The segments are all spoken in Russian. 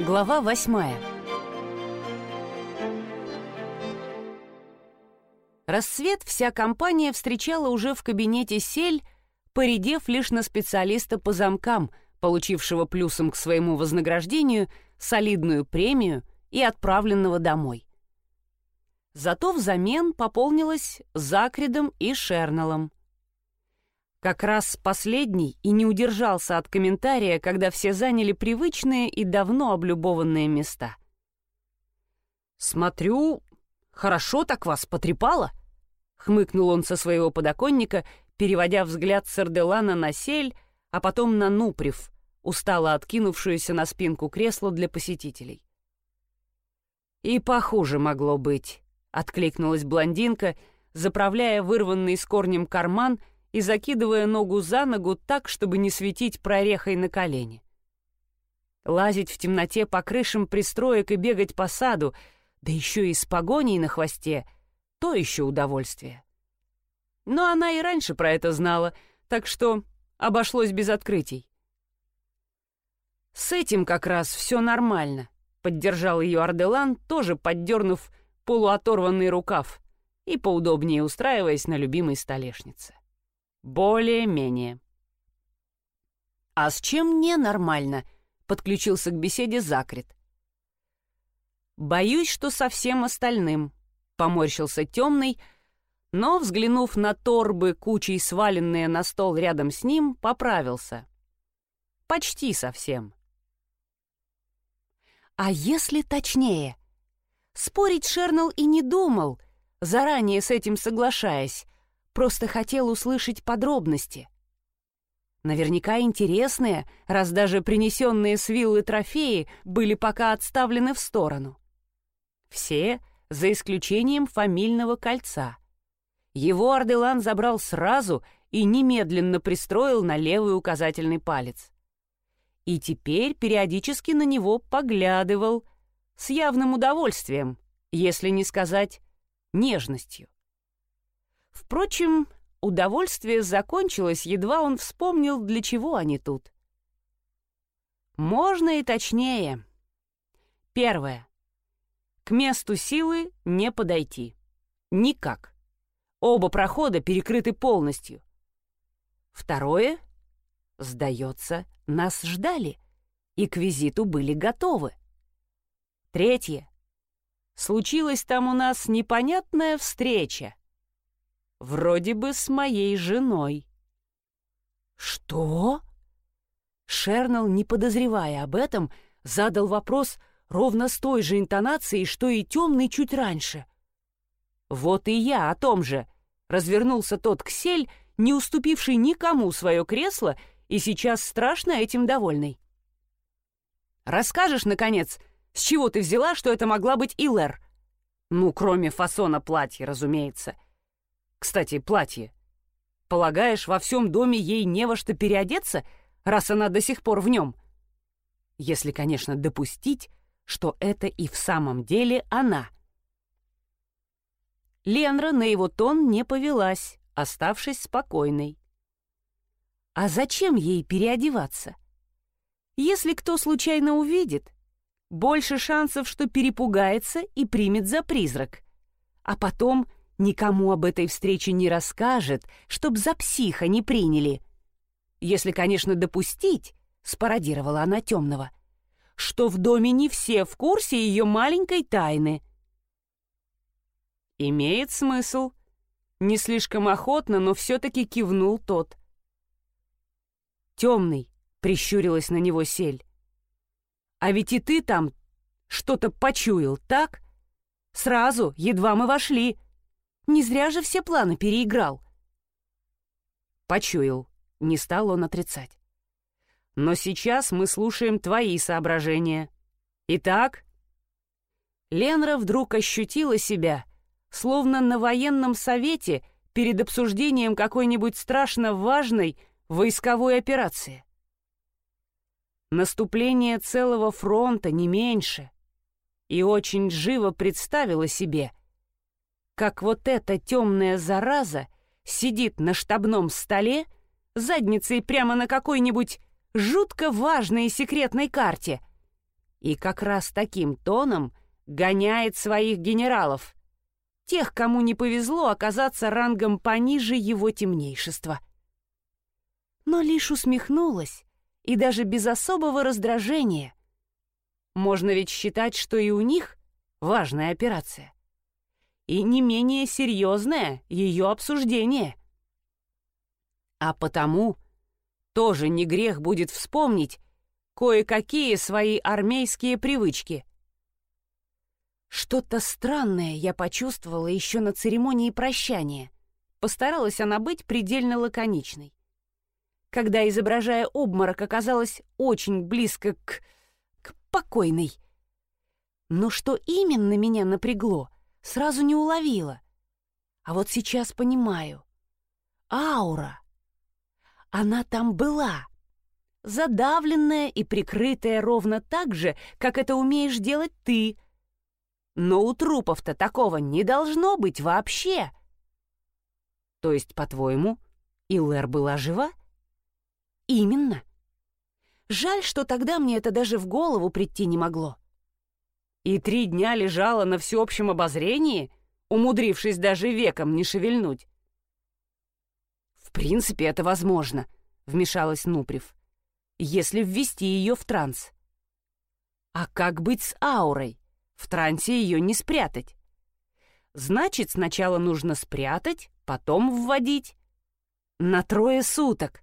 Глава восьмая Рассвет вся компания встречала уже в кабинете сель, поредев лишь на специалиста по замкам, получившего плюсом к своему вознаграждению солидную премию и отправленного домой. Зато взамен пополнилась Закридом и Шерналом. Как раз последний и не удержался от комментария, когда все заняли привычные и давно облюбованные места. «Смотрю, хорошо так вас потрепало», — хмыкнул он со своего подоконника, переводя взгляд с Арделана на сель, а потом на Нуприв, устало откинувшуюся на спинку кресла для посетителей. «И похуже могло быть», Откликнулась блондинка, заправляя вырванный с корнем карман и закидывая ногу за ногу так, чтобы не светить прорехой на колени. Лазить в темноте по крышам пристроек и бегать по саду, да еще и с погоней на хвосте — то еще удовольствие. Но она и раньше про это знала, так что обошлось без открытий. «С этим как раз все нормально», — поддержал ее Арделан, тоже поддернув полуоторванный рукав и поудобнее устраиваясь на любимой столешнице. Более-менее. «А с чем ненормально?» — подключился к беседе Закрит. «Боюсь, что со всем остальным», — поморщился темный, но, взглянув на торбы, кучей сваленные на стол рядом с ним, поправился. «Почти совсем». «А если точнее?» Спорить Шернелл и не думал, заранее с этим соглашаясь, просто хотел услышать подробности. Наверняка интересные, раз даже принесенные с виллы трофеи были пока отставлены в сторону. Все, за исключением фамильного кольца. Его Арделан забрал сразу и немедленно пристроил на левый указательный палец. И теперь периодически на него поглядывал, с явным удовольствием, если не сказать нежностью. Впрочем, удовольствие закончилось, едва он вспомнил, для чего они тут. Можно и точнее. Первое. К месту силы не подойти. Никак. Оба прохода перекрыты полностью. Второе. Сдается, нас ждали и к визиту были готовы. Третье. Случилась там у нас непонятная встреча. Вроде бы с моей женой. Что? Шернел, не подозревая об этом, задал вопрос ровно с той же интонацией, что и темный чуть раньше. Вот и я о том же. Развернулся тот ксель, не уступивший никому свое кресло и сейчас страшно этим довольный. «Расскажешь, наконец, — с чего ты взяла, что это могла быть Илэр? Ну, кроме фасона платья, разумеется. Кстати, платье. Полагаешь, во всем доме ей не во что переодеться, раз она до сих пор в нем? Если, конечно, допустить, что это и в самом деле она. Ленра на его тон не повелась, оставшись спокойной. А зачем ей переодеваться? Если кто случайно увидит, больше шансов, что перепугается и примет за призрак. А потом никому об этой встрече не расскажет, чтоб за психа не приняли. Если, конечно, допустить, спародировала она темного, что в доме не все в курсе ее маленькой тайны. Имеет смысл. Не слишком охотно, но все-таки кивнул тот. Темный, прищурилась на него сель. А ведь и ты там что-то почуял, так? Сразу, едва мы вошли. Не зря же все планы переиграл. Почуял, не стал он отрицать. Но сейчас мы слушаем твои соображения. Итак, Ленра вдруг ощутила себя, словно на военном совете перед обсуждением какой-нибудь страшно важной войсковой операции. Наступление целого фронта не меньше. И очень живо представила себе, как вот эта темная зараза сидит на штабном столе, задницей прямо на какой-нибудь жутко важной и секретной карте, И как раз таким тоном гоняет своих генералов, тех, кому не повезло оказаться рангом пониже его темнейшества. Но лишь усмехнулась, и даже без особого раздражения. Можно ведь считать, что и у них важная операция. И не менее серьезное ее обсуждение. А потому тоже не грех будет вспомнить кое-какие свои армейские привычки. Что-то странное я почувствовала еще на церемонии прощания. Постаралась она быть предельно лаконичной. Когда, изображая обморок, оказалась очень близко к... к покойной. Но что именно меня напрягло, сразу не уловила. А вот сейчас понимаю. Аура. Она там была. Задавленная и прикрытая ровно так же, как это умеешь делать ты — но у трупов-то такого не должно быть вообще. То есть, по-твоему, Иллер была жива? Именно. Жаль, что тогда мне это даже в голову прийти не могло. И три дня лежала на всеобщем обозрении, умудрившись даже веком не шевельнуть. «В принципе, это возможно», — вмешалась Нуприв, «если ввести ее в транс». «А как быть с аурой? В трансе ее не спрятать. Значит, сначала нужно спрятать, потом вводить. На трое суток.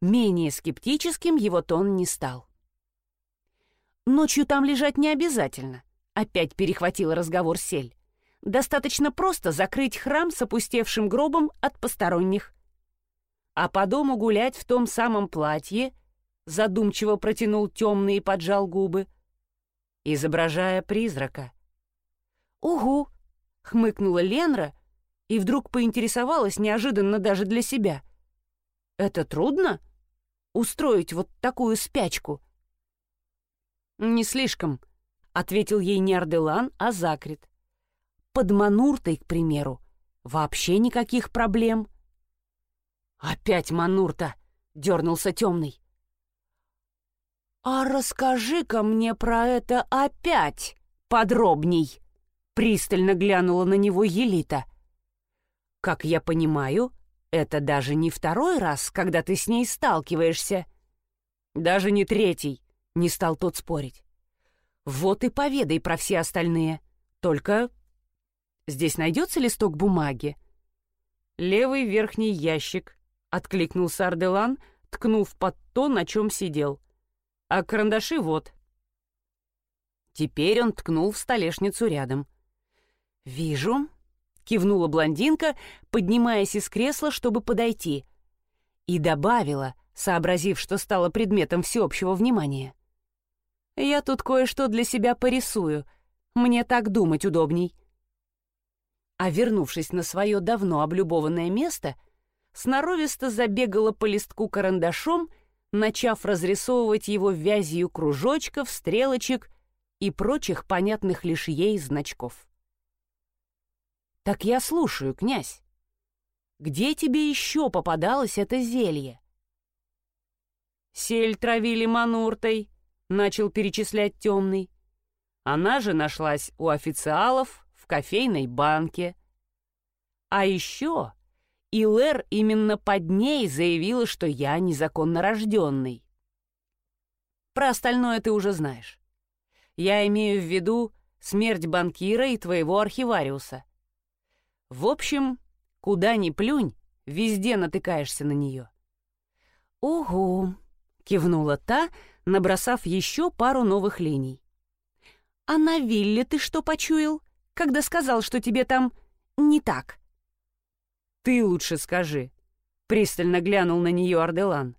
Менее скептическим его тон не стал. Ночью там лежать не обязательно. Опять перехватил разговор Сель. Достаточно просто закрыть храм с опустевшим гробом от посторонних. А по дому гулять в том самом платье, задумчиво протянул темные и поджал губы, изображая призрака. «Угу!» — хмыкнула Ленра и вдруг поинтересовалась неожиданно даже для себя. «Это трудно? Устроить вот такую спячку?» «Не слишком», — ответил ей не Арделан, а Закрит. «Под Мануртой, к примеру, вообще никаких проблем». «Опять Манурта!» — дернулся темный. «А расскажи-ка мне про это опять подробней!» Пристально глянула на него Елита. «Как я понимаю, это даже не второй раз, когда ты с ней сталкиваешься». «Даже не третий», — не стал тот спорить. «Вот и поведай про все остальные. Только здесь найдется листок бумаги?» «Левый верхний ящик», — откликнулся Арделан, ткнув под то, на чем сидел а карандаши вот». Теперь он ткнул в столешницу рядом. «Вижу», — кивнула блондинка, поднимаясь из кресла, чтобы подойти. И добавила, сообразив, что стало предметом всеобщего внимания. «Я тут кое-что для себя порисую. Мне так думать удобней». А вернувшись на свое давно облюбованное место, сноровисто забегала по листку карандашом — начав разрисовывать его вязью кружочков, стрелочек и прочих понятных лишь ей значков. «Так я слушаю, князь. Где тебе еще попадалось это зелье?» «Сель травили мануртой», — начал перечислять темный. «Она же нашлась у официалов в кофейной банке. А еще и Лэр именно под ней заявила, что я незаконно рожденный. Про остальное ты уже знаешь. Я имею в виду смерть банкира и твоего архивариуса. В общем, куда ни плюнь, везде натыкаешься на нее. «Угу», — кивнула та, набросав еще пару новых линий. «А на вилле ты что почуял, когда сказал, что тебе там не так?» «Ты лучше скажи», — пристально глянул на нее Арделан.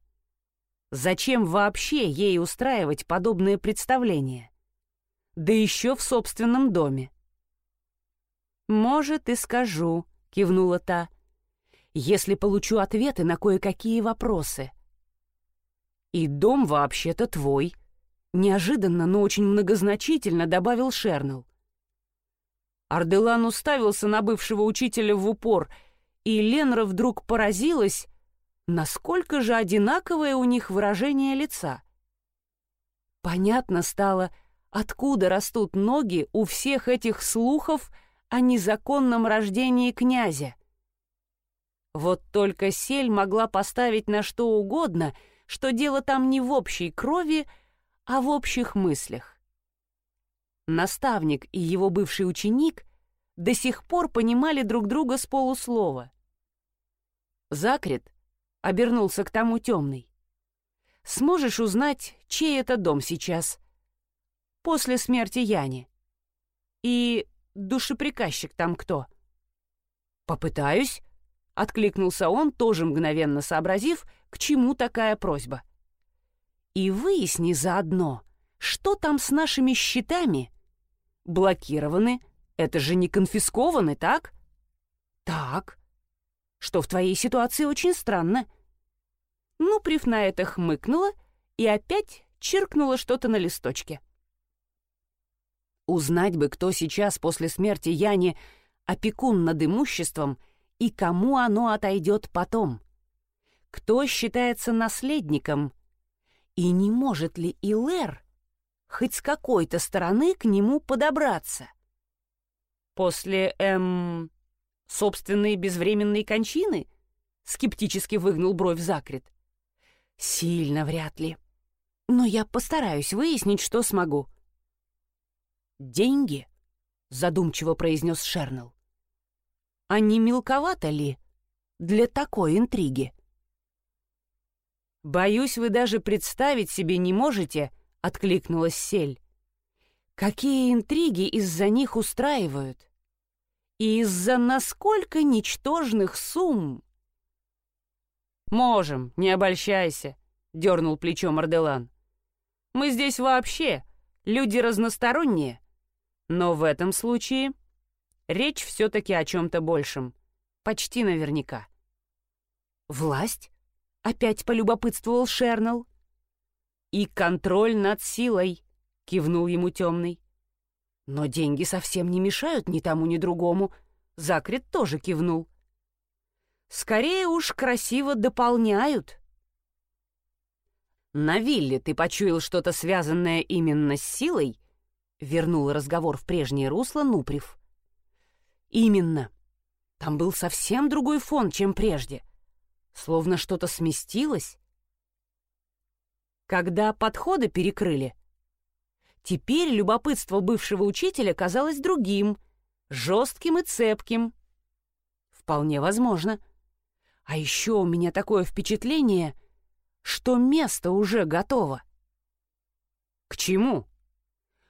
«Зачем вообще ей устраивать подобное представление? Да еще в собственном доме». «Может, и скажу», — кивнула та, «если получу ответы на кое-какие вопросы». «И дом вообще-то твой», — неожиданно, но очень многозначительно добавил Шернел. Арделан уставился на бывшего учителя в упор — и Ленра вдруг поразилась, насколько же одинаковое у них выражение лица. Понятно стало, откуда растут ноги у всех этих слухов о незаконном рождении князя. Вот только сель могла поставить на что угодно, что дело там не в общей крови, а в общих мыслях. Наставник и его бывший ученик до сих пор понимали друг друга с полуслова. Закрит обернулся к тому темный. «Сможешь узнать, чей это дом сейчас?» «После смерти Яни. И душеприказчик там кто?» «Попытаюсь», — откликнулся он, тоже мгновенно сообразив, к чему такая просьба. «И выясни заодно, что там с нашими счетами?» «Блокированы. Это же не конфискованы, так?» «Так», что в твоей ситуации очень странно». Ну, Прив на это хмыкнула и опять чиркнула что-то на листочке. Узнать бы, кто сейчас после смерти Яни опекун над имуществом и кому оно отойдет потом. Кто считается наследником? И не может ли Илэр хоть с какой-то стороны к нему подобраться? После, эм, Собственные безвременные кончины? Скептически выгнул бровь Закрит. Сильно вряд ли. Но я постараюсь выяснить, что смогу. Деньги? Задумчиво произнес Шернел. А не мелковато ли для такой интриги? «Боюсь, вы даже представить себе не можете», — откликнулась Сель. «Какие интриги из-за них устраивают? И из-за насколько ничтожных сумм. «Можем, не обольщайся», — дернул плечом Арделан. «Мы здесь вообще люди разносторонние, но в этом случае речь все-таки о чем-то большем, почти наверняка». «Власть?» — опять полюбопытствовал Шернел. «И контроль над силой», — кивнул ему темный. Но деньги совсем не мешают ни тому, ни другому. Закрит тоже кивнул. Скорее уж красиво дополняют. На вилле ты почуял что-то связанное именно с силой? Вернул разговор в прежнее русло Нуприв. Именно. Там был совсем другой фон, чем прежде. Словно что-то сместилось. Когда подходы перекрыли — Теперь любопытство бывшего учителя казалось другим, жестким и цепким. Вполне возможно. А еще у меня такое впечатление, что место уже готово. К чему?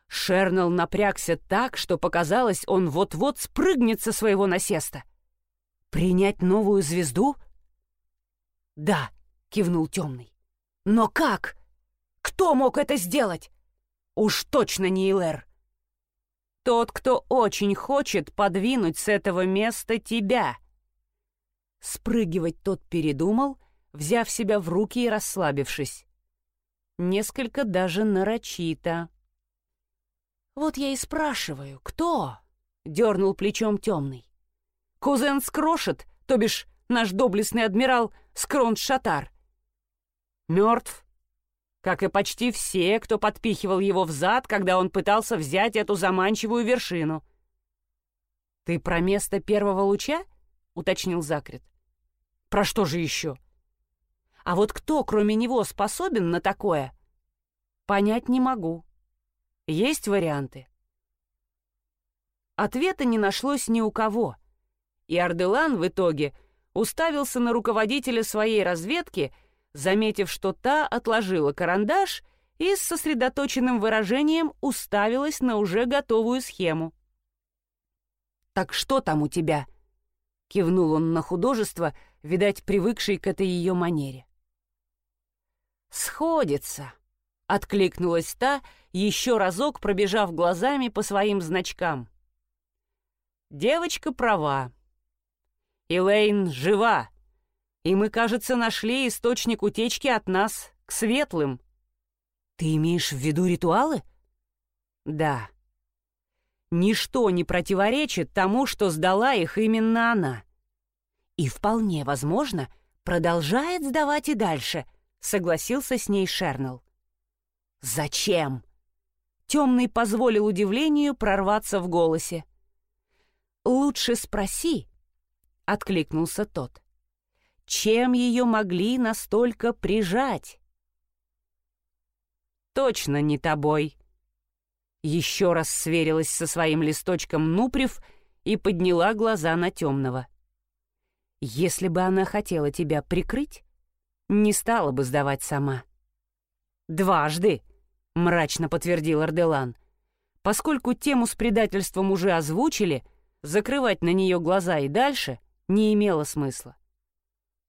Шернел напрягся так, что показалось, он вот-вот спрыгнет со своего насеста. Принять новую звезду? Да, кивнул темный. Но как? Кто мог это сделать? Уж точно не Илэр. Тот, кто очень хочет подвинуть с этого места тебя. Спрыгивать тот передумал, взяв себя в руки и расслабившись. Несколько даже нарочито. «Вот я и спрашиваю, кто?» — дернул плечом темный. «Кузен Скрошет, то бишь наш доблестный адмирал Скронт Шатар. Мертв, как и почти все, кто подпихивал его в зад, когда он пытался взять эту заманчивую вершину. «Ты про место первого луча?» — уточнил Закрит. «Про что же еще?» «А вот кто, кроме него, способен на такое?» «Понять не могу. Есть варианты?» Ответа не нашлось ни у кого, и Арделан в итоге уставился на руководителя своей разведки — заметив, что та отложила карандаш и с сосредоточенным выражением уставилась на уже готовую схему. «Так что там у тебя?» — кивнул он на художество, видать, привыкший к этой ее манере. «Сходится», — откликнулась та, еще разок пробежав глазами по своим значкам. «Девочка права. Элейн жива, и мы, кажется, нашли источник утечки от нас к светлым. Ты имеешь в виду ритуалы? Да. Ничто не противоречит тому, что сдала их именно она. И вполне возможно, продолжает сдавать и дальше, согласился с ней Шернел. «Зачем?» Темный позволил удивлению прорваться в голосе. «Лучше спроси», — откликнулся тот. «Чем ее могли настолько прижать?» «Точно не тобой». Еще раз сверилась со своим листочком Нуприв и подняла глаза на темного. «Если бы она хотела тебя прикрыть, не стала бы сдавать сама». «Дважды», — мрачно подтвердил Арделан. «Поскольку тему с предательством уже озвучили, закрывать на нее глаза и дальше не имело смысла».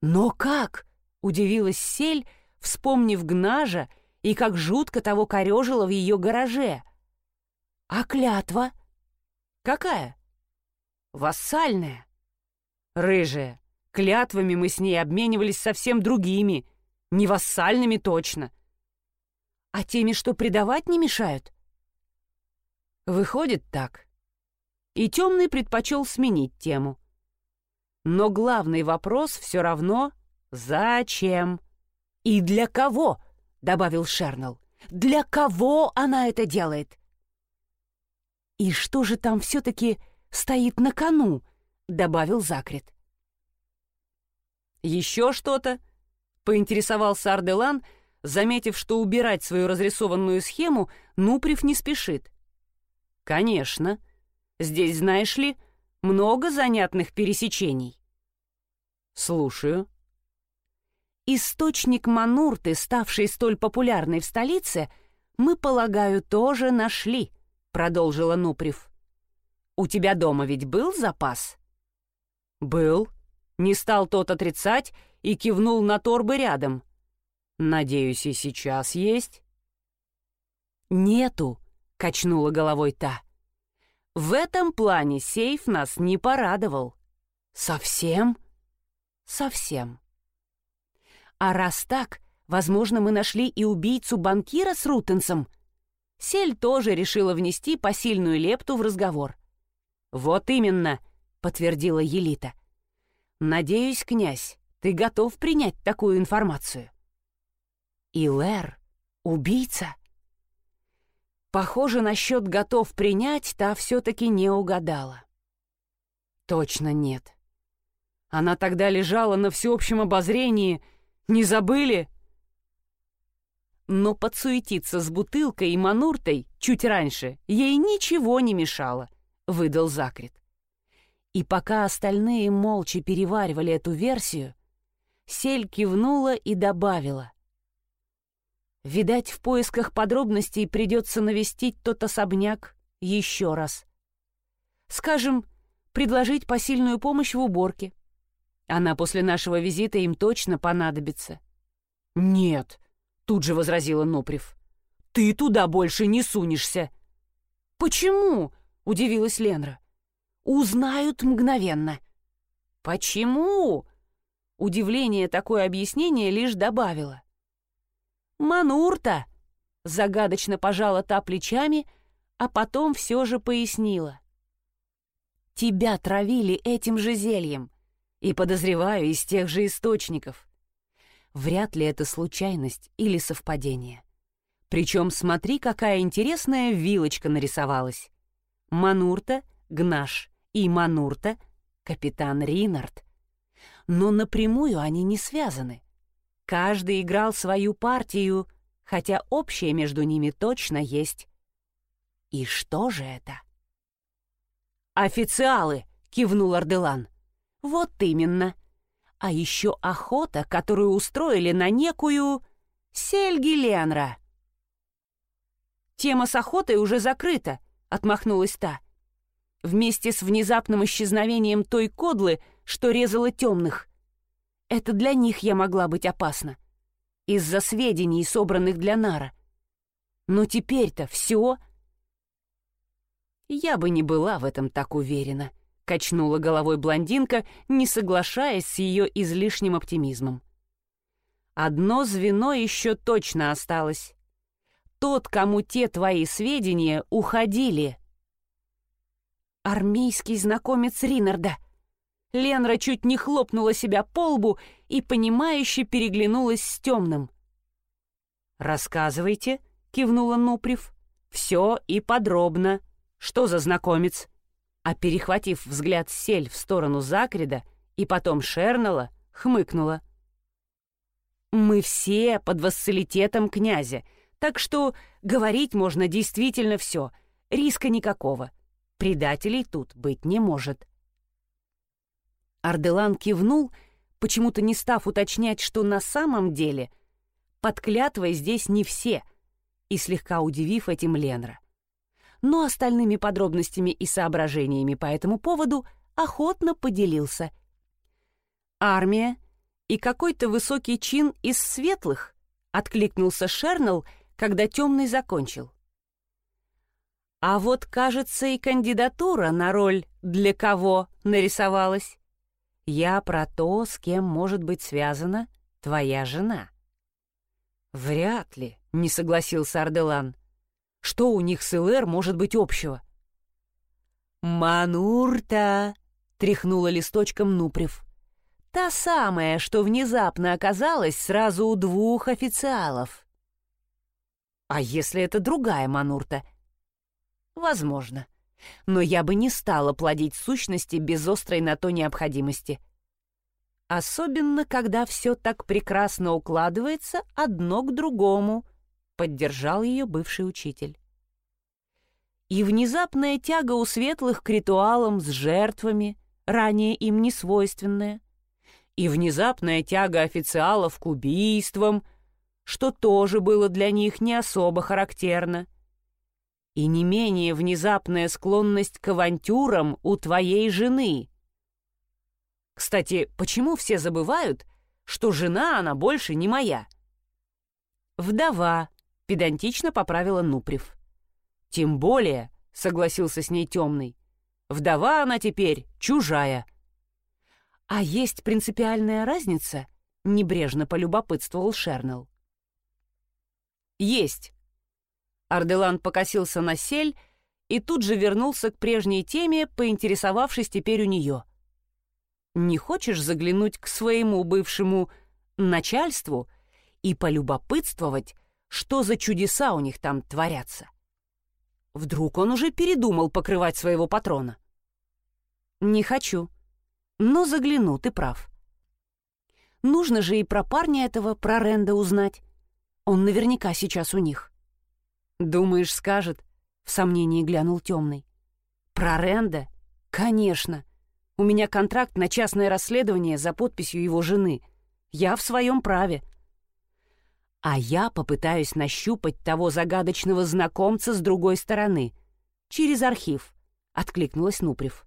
«Но как?» — удивилась Сель, вспомнив Гнажа и как жутко того корежило в ее гараже. «А клятва?» «Какая?» «Вассальная». «Рыжая, клятвами мы с ней обменивались совсем другими, не вассальными точно». А теми, что предавать не мешают? Выходит так. И темный предпочел сменить тему. Но главный вопрос все равно «Зачем?» «И для кого?» — добавил Шернелл. «Для кого она это делает?» «И что же там все-таки стоит на кону?» — добавил Закрит. «Еще что-то?» — поинтересовался Арделан, заметив, что убирать свою разрисованную схему Нуприв не спешит. «Конечно. Здесь, знаешь ли, много занятных пересечений». «Слушаю». «Источник Манурты, ставший столь популярной в столице, мы, полагаю, тоже нашли», — продолжила Нуприв. «У тебя дома ведь был запас?» «Был», — не стал тот отрицать и кивнул на торбы рядом. Надеюсь, и сейчас есть?» «Нету», — качнула головой та. «В этом плане сейф нас не порадовал». «Совсем?» «Совсем». «А раз так, возможно, мы нашли и убийцу банкира с Рутенсом». Сель тоже решила внести посильную лепту в разговор. «Вот именно», — подтвердила Елита. «Надеюсь, князь, ты готов принять такую информацию?» Илэр? Убийца? Похоже, насчет готов принять, та все-таки не угадала. Точно нет. Она тогда лежала на всеобщем обозрении. Не забыли? Но подсуетиться с бутылкой и мануртой чуть раньше ей ничего не мешало, выдал Закрит. И пока остальные молча переваривали эту версию, Сель кивнула и добавила. Видать, в поисках подробностей придется навестить тот особняк еще раз. Скажем, предложить посильную помощь в уборке. Она после нашего визита им точно понадобится. «Нет», — тут же возразила Ноприв. «Ты туда больше не сунешься». «Почему?» — удивилась Ленра. «Узнают мгновенно». «Почему?» Удивление такое объяснение лишь добавило. «Манурта!» — загадочно пожала та плечами, а потом все же пояснила. «Тебя травили этим же зельем, и, подозреваю, из тех же источников. Вряд ли это случайность или совпадение. Причем смотри, какая интересная вилочка нарисовалась. Манурта, Гнаш и Манурта — капитан Ринард. Но напрямую они не связаны. Каждый играл свою партию, хотя общее между ними точно есть. И что же это? «Официалы!» — кивнул Арделан. «Вот именно. А еще охота, которую устроили на некую Сельги Ленра». «Тема с охотой уже закрыта», — отмахнулась та. «Вместе с внезапным исчезновением той кодлы, что резала темных. Это для них я могла быть опасна. Из-за сведений, собранных для Нара. Но теперь-то все... Я бы не была в этом так уверена, качнула головой блондинка, не соглашаясь с ее излишним оптимизмом. Одно звено еще точно осталось. Тот, кому те твои сведения уходили. Армейский знакомец Ринарда — Ленра чуть не хлопнула себя по лбу и, понимающе переглянулась с темным. «Рассказывайте», — кивнула Нуприв. «Все и подробно. Что за знакомец?» А перехватив взгляд Сель в сторону Закрида и потом Шернала, хмыкнула. «Мы все под вассалитетом князя, так что говорить можно действительно все, риска никакого. Предателей тут быть не может». Арделан кивнул, почему-то не став уточнять, что на самом деле под клятвой здесь не все, и слегка удивив этим Ленра. Но остальными подробностями и соображениями по этому поводу охотно поделился. «Армия и какой-то высокий чин из светлых», — откликнулся Шернелл, когда темный закончил. А вот, кажется, и кандидатура на роль «для кого» нарисовалась. Я про то, с кем может быть связана твоя жена». «Вряд ли», — не согласился Арделан. «Что у них с ЛР может быть общего?» «Манурта!» — тряхнула листочком Нуприв. «Та самая, что внезапно оказалась сразу у двух официалов». «А если это другая Манурта?» «Возможно но я бы не стала плодить сущности без острой на то необходимости. Особенно, когда все так прекрасно укладывается одно к другому, поддержал ее бывший учитель. И внезапная тяга у светлых к ритуалам с жертвами, ранее им не свойственная, и внезапная тяга официалов к убийствам, что тоже было для них не особо характерно — и не менее внезапная склонность к авантюрам у твоей жены. Кстати, почему все забывают, что жена она больше не моя? Вдова, педантично поправила Нуприв. Тем более, согласился с ней темный, вдова она теперь чужая. А есть принципиальная разница? Небрежно полюбопытствовал Шернелл. Есть, Арделан покосился на сель и тут же вернулся к прежней теме, поинтересовавшись теперь у нее. «Не хочешь заглянуть к своему бывшему начальству и полюбопытствовать, что за чудеса у них там творятся?» Вдруг он уже передумал покрывать своего патрона. «Не хочу. Но загляну, ты прав. Нужно же и про парня этого, про Ренда узнать. Он наверняка сейчас у них». «Думаешь, скажет?» — в сомнении глянул темный. «Про Ренда? Конечно. У меня контракт на частное расследование за подписью его жены. Я в своем праве». «А я попытаюсь нащупать того загадочного знакомца с другой стороны. Через архив», — откликнулась Нуприв.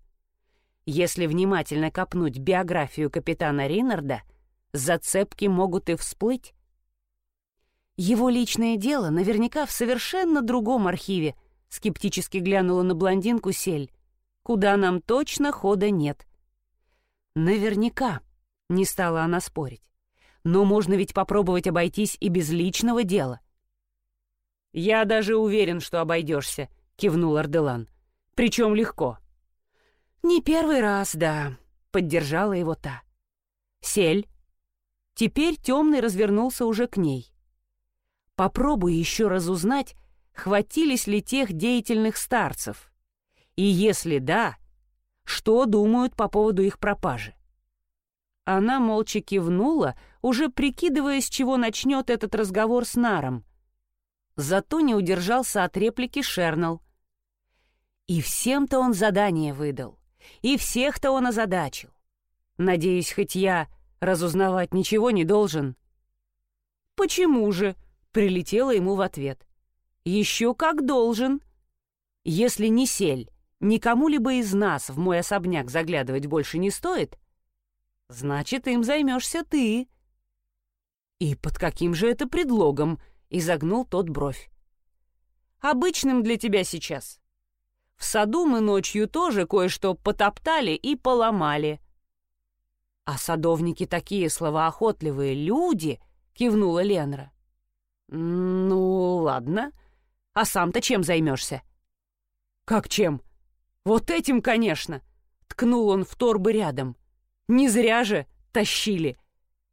«Если внимательно копнуть биографию капитана Ринарда, зацепки могут и всплыть». Его личное дело наверняка в совершенно другом архиве, скептически глянула на блондинку Сель, куда нам точно хода нет. Наверняка, не стала она спорить. Но можно ведь попробовать обойтись и без личного дела. «Я даже уверен, что обойдешься», — кивнул Арделан. «Причем легко». «Не первый раз, да», — поддержала его та. «Сель». Теперь темный развернулся уже к ней. Попробуй еще разузнать, хватились ли тех деятельных старцев. И если да, что думают по поводу их пропажи. Она молча кивнула, уже прикидывая, с чего начнет этот разговор с Наром. Зато не удержался от реплики Шернал. И всем-то он задание выдал, и всех-то он озадачил. Надеюсь, хоть я разузнавать ничего не должен. «Почему же?» Прилетела ему в ответ. «Еще как должен. Если не сель, никому-либо из нас в мой особняк заглядывать больше не стоит, значит, им займешься ты». «И под каким же это предлогом?» — изогнул тот бровь. «Обычным для тебя сейчас. В саду мы ночью тоже кое-что потоптали и поломали». «А садовники такие словоохотливые люди!» — кивнула Ленра. «Ну, ладно. А сам-то чем займешься?» «Как чем? Вот этим, конечно!» Ткнул он в торбы рядом. «Не зря же тащили!»